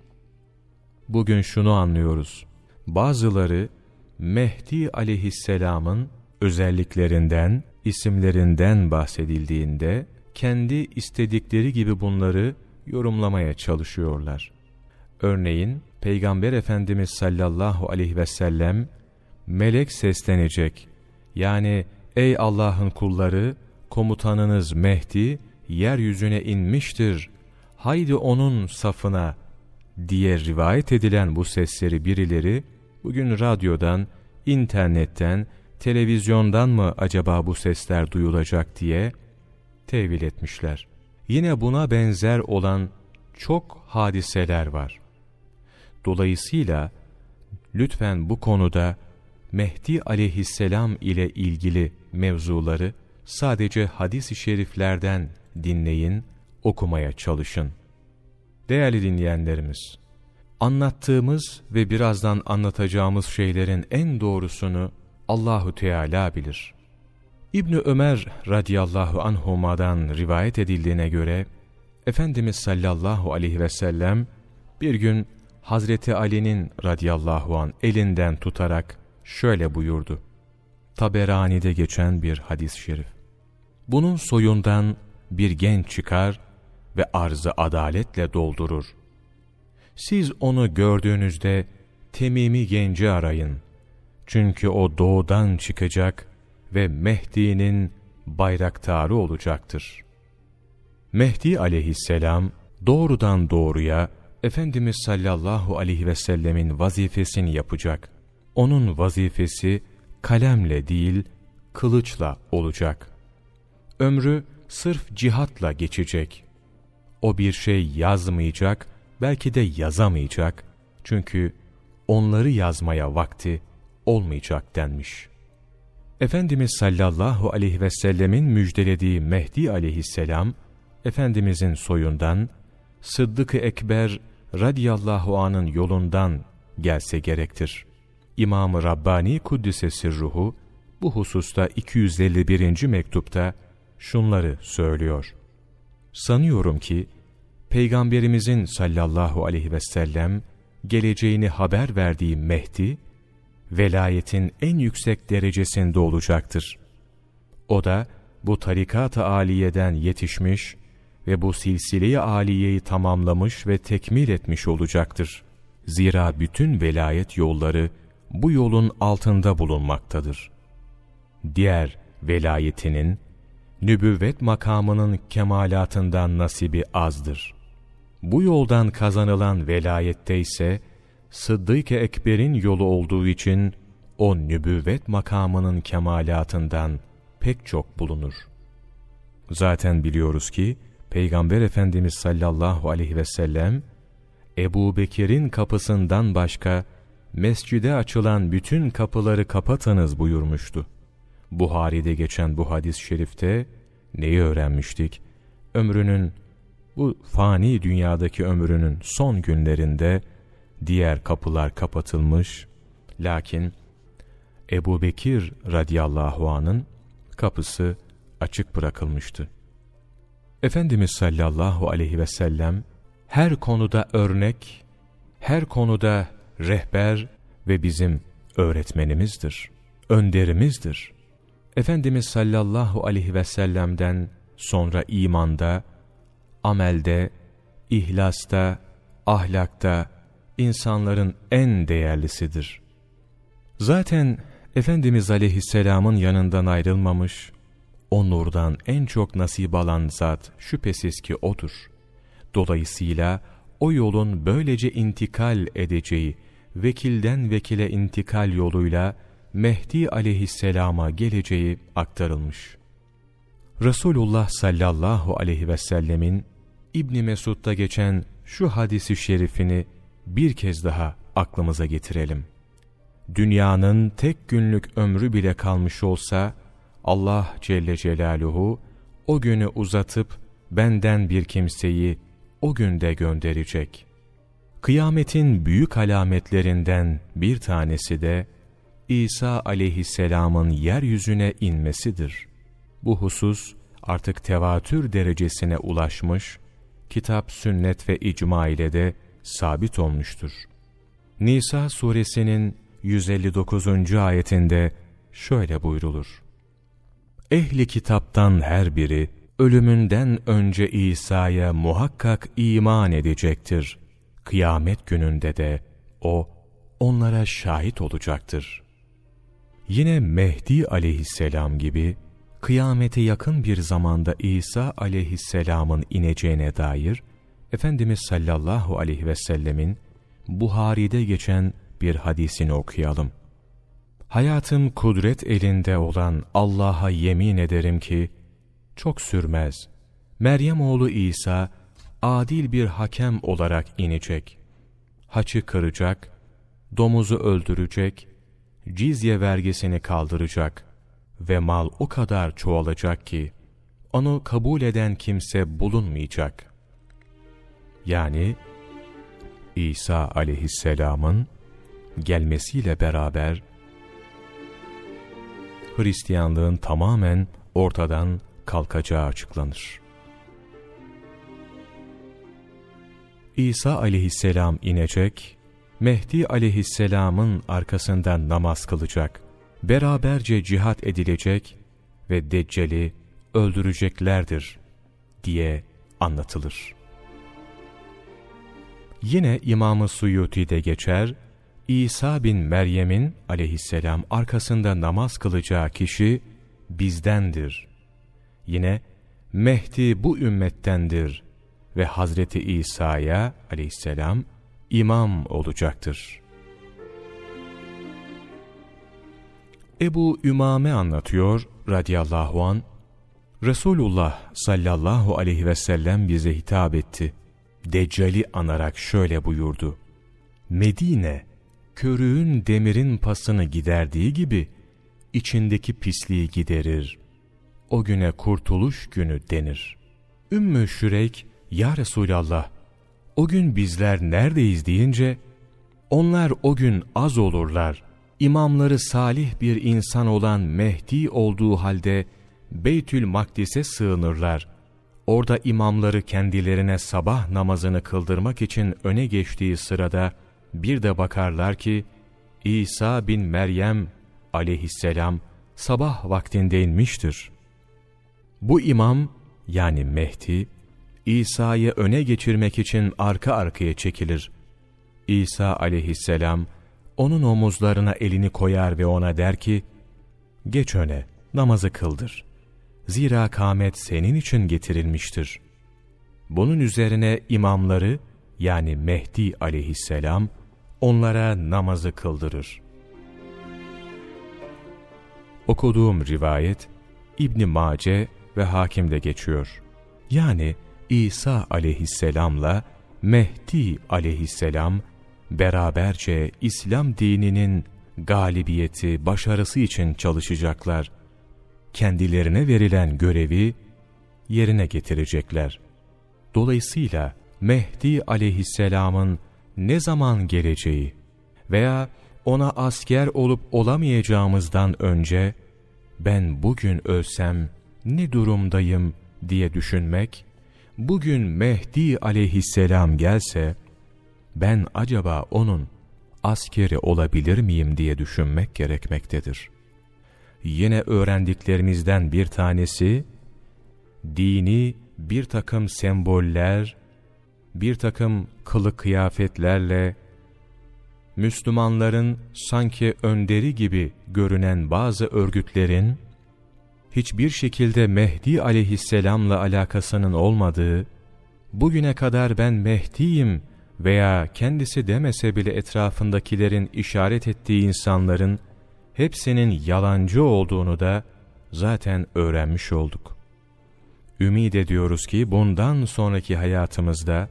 Bugün şunu anlıyoruz. Bazıları Mehdi aleyhisselamın özelliklerinden, isimlerinden bahsedildiğinde kendi istedikleri gibi bunları yorumlamaya çalışıyorlar. Örneğin Peygamber Efendimiz sallallahu aleyhi ve sellem melek seslenecek. Yani ey Allah'ın kulları komutanınız Mehdi yeryüzüne inmiştir. Haydi onun safına diye rivayet edilen bu sesleri birileri bugün radyodan, internetten, televizyondan mı acaba bu sesler duyulacak diye tevil etmişler. Yine buna benzer olan çok hadiseler var. Dolayısıyla lütfen bu konuda Mehdi aleyhisselam ile ilgili mevzuları sadece hadis-i şeriflerden dinleyin, okumaya çalışın. Değerli dinleyenlerimiz, anlattığımız ve birazdan anlatacağımız şeylerin en doğrusunu Allahu Teala bilir. İbni Ömer radıyallahu anhuma'dan rivayet edildiğine göre, Efendimiz sallallahu aleyhi ve sellem bir gün Hazreti Ali'nin radıyallahu an elinden tutarak şöyle buyurdu. Taberani'de geçen bir hadis-i şerif. Bunun soyundan bir genç çıkar ve arzı adaletle doldurur. Siz onu gördüğünüzde temimi genci arayın. Çünkü o doğudan çıkacak ve Mehdi'nin bayraktarı olacaktır. Mehdi aleyhisselam doğrudan doğruya Efendimiz sallallahu aleyhi ve sellemin vazifesini yapacak. Onun vazifesi kalemle değil, kılıçla olacak. Ömrü sırf cihatla geçecek. O bir şey yazmayacak, belki de yazamayacak. Çünkü onları yazmaya vakti olmayacak denmiş. Efendimiz sallallahu aleyhi ve sellemin müjdelediği Mehdi aleyhisselam, Efendimizin soyundan, Sıddık-ı Ekber radiyallahu anın yolundan gelse gerektir. İmam-ı Rabbani Kuddisesi ruhu bu hususta 251. mektupta şunları söylüyor. Sanıyorum ki Peygamberimizin sallallahu aleyhi ve sellem geleceğini haber verdiği Mehdi, velayetin en yüksek derecesinde olacaktır. O da bu tarikat-ı aliyeden yetişmiş ve bu silsile-i aliyeyi tamamlamış ve tekmil etmiş olacaktır. Zira bütün velayet yolları bu yolun altında bulunmaktadır. Diğer velayetinin, nübüvvet makamının kemalatından nasibi azdır. Bu yoldan kazanılan velayette ise, Sıddık-ı Ekber'in yolu olduğu için, o nübüvvet makamının kemalatından pek çok bulunur. Zaten biliyoruz ki, Peygamber Efendimiz sallallahu aleyhi ve sellem, Ebu Bekir'in kapısından başka, mescide açılan bütün kapıları kapatınız buyurmuştu. Buhari'de geçen bu hadis-i şerifte neyi öğrenmiştik? Ömrünün, bu fani dünyadaki ömrünün son günlerinde diğer kapılar kapatılmış, lakin Ebu Bekir radiyallahu anın kapısı açık bırakılmıştı. Efendimiz sallallahu aleyhi ve sellem her konuda örnek, her konuda rehber ve bizim öğretmenimizdir, önderimizdir. Efendimiz sallallahu aleyhi ve sellem'den sonra imanda, amelde, ihlasta, ahlakta insanların en değerlisidir. Zaten Efendimiz aleyhisselamın yanından ayrılmamış, o nurdan en çok nasip alan zat şüphesiz ki O'dur. Dolayısıyla o yolun böylece intikal edeceği, vekilden vekile intikal yoluyla Mehdi aleyhisselama geleceği aktarılmış. Resulullah sallallahu aleyhi ve sellemin İbni Mesud'da geçen şu hadisi şerifini bir kez daha aklımıza getirelim. Dünyanın tek günlük ömrü bile kalmış olsa, Allah Celle Celaluhu o günü uzatıp benden bir kimseyi o günde gönderecek. Kıyametin büyük alametlerinden bir tanesi de İsa aleyhisselamın yeryüzüne inmesidir. Bu husus artık tevatür derecesine ulaşmış, kitap, sünnet ve icma ile de sabit olmuştur. Nisa suresinin 159. ayetinde şöyle buyrulur. Ehli kitaptan her biri, ölümünden önce İsa'ya muhakkak iman edecektir. Kıyamet gününde de o, onlara şahit olacaktır. Yine Mehdi aleyhisselam gibi, kıyamete yakın bir zamanda İsa aleyhisselamın ineceğine dair, Efendimiz sallallahu aleyhi ve sellemin Buhari'de geçen bir hadisini okuyalım. Hayatım kudret elinde olan Allah'a yemin ederim ki, çok sürmez. Meryem oğlu İsa, adil bir hakem olarak inecek. Haçı kıracak, domuzu öldürecek, cizye vergisini kaldıracak ve mal o kadar çoğalacak ki, onu kabul eden kimse bulunmayacak. Yani, İsa aleyhisselamın gelmesiyle beraber, Hristiyanlığın tamamen ortadan kalkacağı açıklanır. İsa aleyhisselam inecek, Mehdi aleyhisselamın arkasından namaz kılacak, beraberce cihat edilecek ve Deccal'i öldüreceklerdir diye anlatılır. Yine İmam-ı Suyuti'de geçer, İsa bin Meryem'in aleyhisselam arkasında namaz kılacağı kişi bizdendir. Yine Mehdi bu ümmettendir ve Hazreti İsa'ya aleyhisselam imam olacaktır. Ebu Ümame anlatıyor radıyallahu an Resulullah sallallahu aleyhi ve sellem bize hitap etti. Deccali anarak şöyle buyurdu. Medine, körüğün demirin pasını giderdiği gibi, içindeki pisliği giderir. O güne kurtuluş günü denir. Ümmü Şüreyk, Ya Resulallah, o gün bizler neredeyiz deyince, onlar o gün az olurlar. İmamları salih bir insan olan Mehdi olduğu halde, Beytül Makdis'e sığınırlar. Orada imamları kendilerine sabah namazını kıldırmak için öne geçtiği sırada bir de bakarlar ki İsa bin Meryem aleyhisselam sabah vaktinde inmiştir. Bu imam yani Mehdi İsa'yı öne geçirmek için arka arkaya çekilir. İsa aleyhisselam onun omuzlarına elini koyar ve ona der ki, geç öne, namazı kıldır. Zira kâmet senin için getirilmiştir. Bunun üzerine imamları yani Mehdi aleyhisselam onlara namazı kıldırır. Okuduğum rivayet İbn Mace ve Hakim'de geçiyor. Yani İsa aleyhisselamla Mehdi aleyhisselam beraberce İslam dininin galibiyeti, başarısı için çalışacaklar kendilerine verilen görevi yerine getirecekler. Dolayısıyla Mehdi aleyhisselamın ne zaman geleceği veya ona asker olup olamayacağımızdan önce ben bugün ölsem ne durumdayım diye düşünmek, bugün Mehdi aleyhisselam gelse ben acaba onun askeri olabilir miyim diye düşünmek gerekmektedir. Yine öğrendiklerimizden bir tanesi, dini bir takım semboller, bir takım kılık kıyafetlerle, Müslümanların sanki önderi gibi görünen bazı örgütlerin, hiçbir şekilde Mehdi aleyhisselamla alakasının olmadığı, bugüne kadar ben Mehdi'yim veya kendisi demese bile etrafındakilerin işaret ettiği insanların, hepsinin yalancı olduğunu da zaten öğrenmiş olduk. Ümid ediyoruz ki bundan sonraki hayatımızda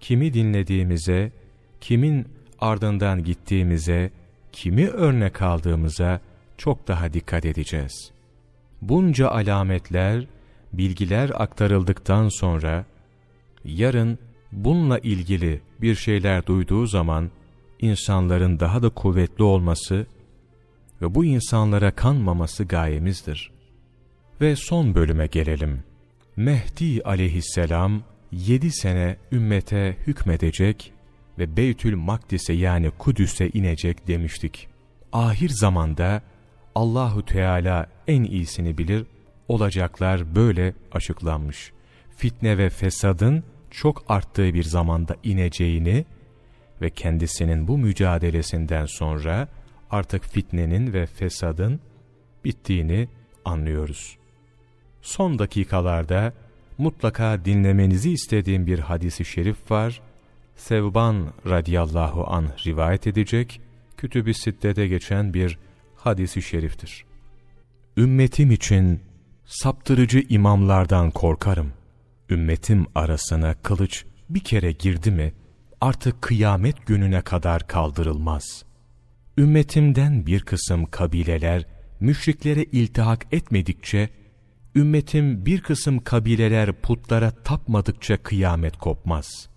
kimi dinlediğimize, kimin ardından gittiğimize, kimi örnek aldığımıza çok daha dikkat edeceğiz. Bunca alametler, bilgiler aktarıldıktan sonra, yarın bununla ilgili bir şeyler duyduğu zaman, insanların daha da kuvvetli olması ve bu insanlara kanmaması gayemizdir. Ve son bölüme gelelim. Mehdi aleyhisselam yedi sene ümmete hükmedecek ve Beytül Makdis'e yani Kudüs'e inecek demiştik. Ahir zamanda Allahu Teala en iyisini bilir, olacaklar böyle açıklanmış. Fitne ve fesadın çok arttığı bir zamanda ineceğini ve kendisinin bu mücadelesinden sonra artık fitnenin ve fesadın bittiğini anlıyoruz. Son dakikalarda mutlaka dinlemenizi istediğim bir hadisi şerif var. Sevban radiyallahu an rivayet edecek, Kütüb-i Sitte'de geçen bir hadisi şeriftir. Ümmetim için saptırıcı imamlardan korkarım. Ümmetim arasına kılıç bir kere girdi mi artık kıyamet gününe kadar kaldırılmaz. Ümmetimden bir kısım kabileler müşriklere iltihak etmedikçe, ümmetim bir kısım kabileler putlara tapmadıkça kıyamet kopmaz.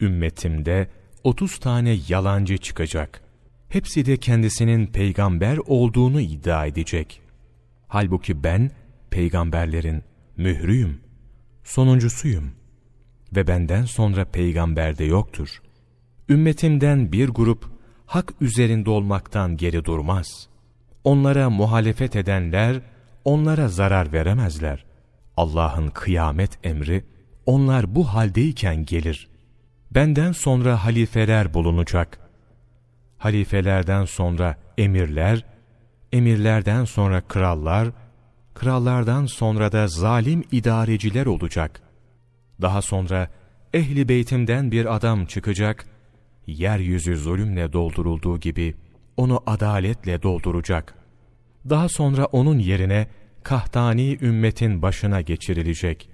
Ümmetimde otuz tane yalancı çıkacak. Hepsi de kendisinin peygamber olduğunu iddia edecek. Halbuki ben peygamberlerin mührüyüm, sonuncusuyum ve benden sonra peygamber de yoktur. Ümmetimden bir grup hak üzerinde olmaktan geri durmaz. Onlara muhalefet edenler onlara zarar veremezler. Allah'ın kıyamet emri onlar bu haldeyken gelir. Benden sonra halifeler bulunacak. Halifelerden sonra emirler, emirlerden sonra krallar, krallardan sonra da zalim idareciler olacak. Daha sonra ehli beytimden bir adam çıkacak, yeryüzü zulümle doldurulduğu gibi onu adaletle dolduracak. Daha sonra onun yerine kahtani ümmetin başına geçirilecek.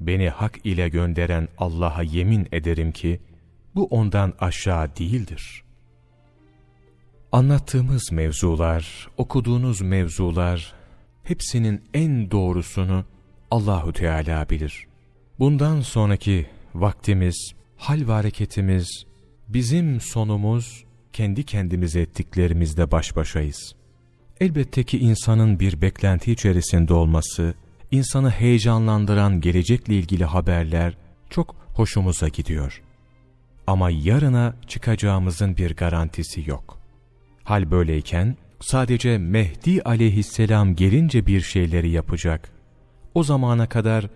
Beni hak ile gönderen Allah'a yemin ederim ki, bu ondan aşağı değildir. Anlattığımız mevzular, okuduğunuz mevzular, hepsinin en doğrusunu Allahu Teala bilir. Bundan sonraki vaktimiz, hal ve hareketimiz, bizim sonumuz, kendi kendimize ettiklerimizde baş başayız. Elbette ki insanın bir beklenti içerisinde olması, insanı heyecanlandıran gelecekle ilgili haberler çok hoşumuza gidiyor. Ama yarına çıkacağımızın bir garantisi yok. Hal böyleyken sadece Mehdi aleyhisselam gelince bir şeyleri yapacak. O zamana kadar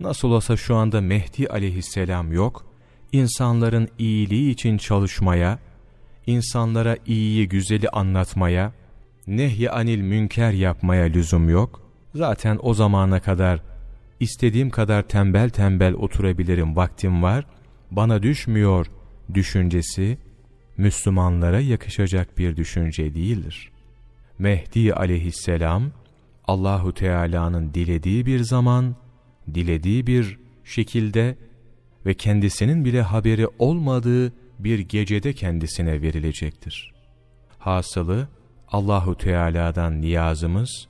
nasıl olsa şu anda Mehdi aleyhisselam yok, insanların iyiliği için çalışmaya, insanlara iyiyi güzeli anlatmaya, nehy anil münker yapmaya lüzum yok. Zaten o zamana kadar istediğim kadar tembel tembel oturabilirim vaktim var, bana düşmüyor düşüncesi, Müslümanlara yakışacak bir düşünce değildir. Mehdi aleyhisselam, Allahu Teala'nın dilediği bir zaman, dilediği bir şekilde ve kendisinin bile haberi olmadığı bir gecede kendisine verilecektir. Hasılı Allahu Teala'dan niyazımız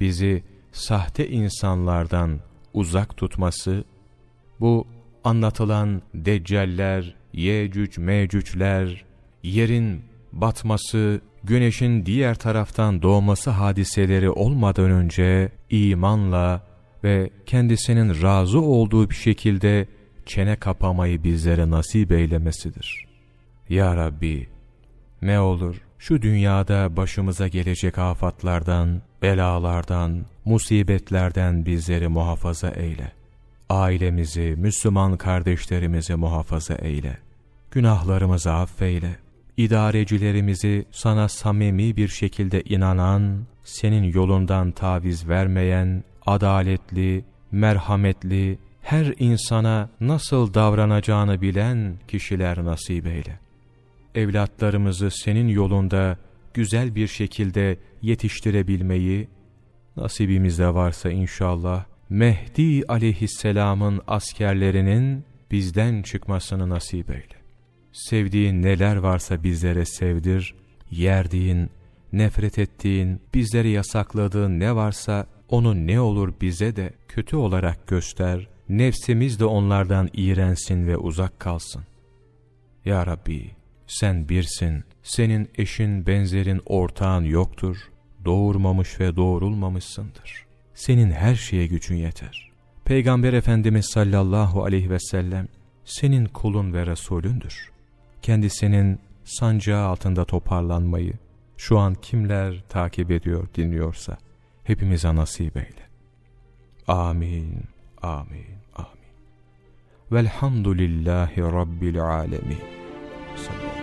bizi sahte insanlardan uzak tutması, bu anlatılan deccaller, yecüc mecücler, yerin batması, güneşin diğer taraftan doğması hadiseleri olmadan önce imanla ve kendisinin razı olduğu bir şekilde çene kapamayı bizlere nasip eylemesidir. Ya Rabbi, ne olur şu dünyada başımıza gelecek afatlardan, belalardan, musibetlerden bizleri muhafaza eyle. Ailemizi, Müslüman kardeşlerimizi muhafaza eyle. Günahlarımızı affeyle. İdarecilerimizi sana samimi bir şekilde inanan, senin yolundan taviz vermeyen, adaletli, merhametli, her insana nasıl davranacağını bilen kişiler nasip eyle. Evlatlarımızı senin yolunda güzel bir şekilde yetiştirebilmeyi, nasibimizde varsa inşallah, Mehdi aleyhisselamın askerlerinin bizden çıkmasını nasip eyle. Sevdiğin neler varsa bizlere sevdir, yerdiğin, nefret ettiğin, bizlere yasakladığın ne varsa onu ne olur bize de kötü olarak göster, nefsimiz de onlardan iğrensin ve uzak kalsın. Ya Rabbi, sen birsin, senin eşin, benzerin, ortağın yoktur, doğurmamış ve doğurulmamışsındır. Senin her şeye gücün yeter. Peygamber Efendimiz sallallahu aleyhi ve sellem, senin kulun ve Resulündür. Kendisinin sancağı altında toparlanmayı, şu an kimler takip ediyor, dinliyorsa, hepimize nasip eyle. Amin, amin, amin. Velhamdülillahi Rabbil alemin. Sallallahu